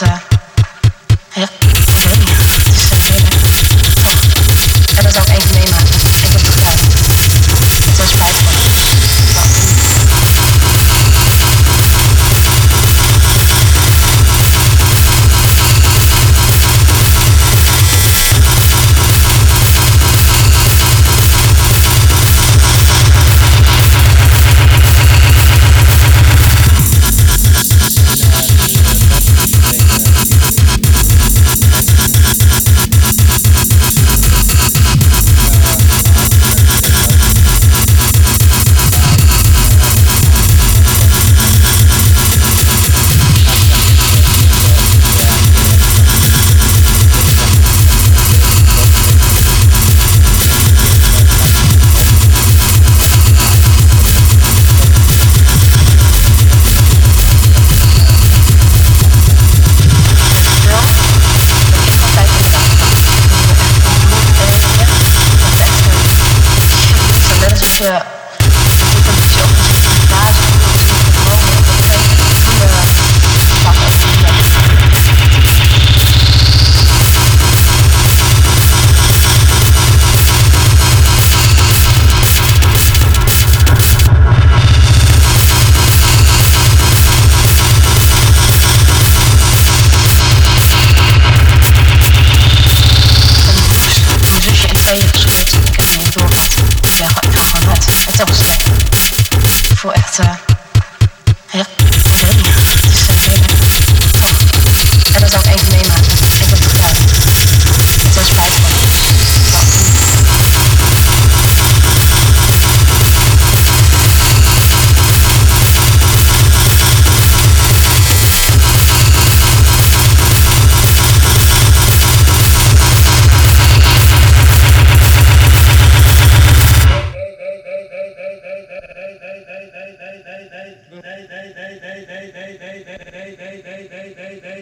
matter.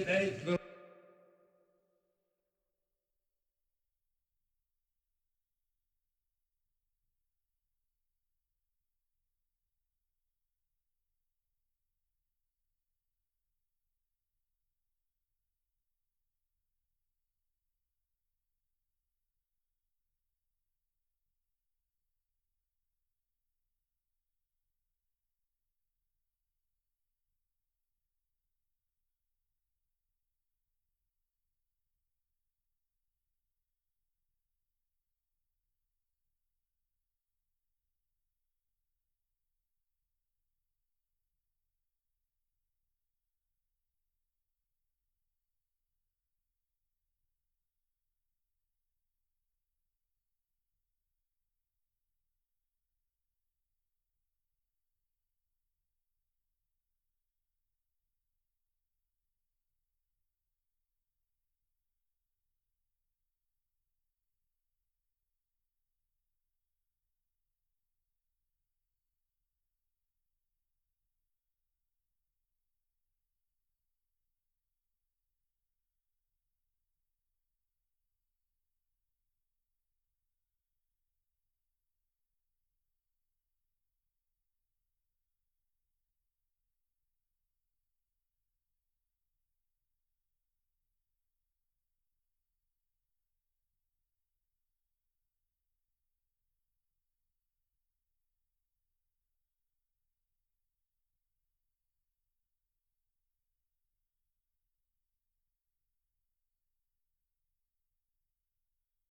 10, 10,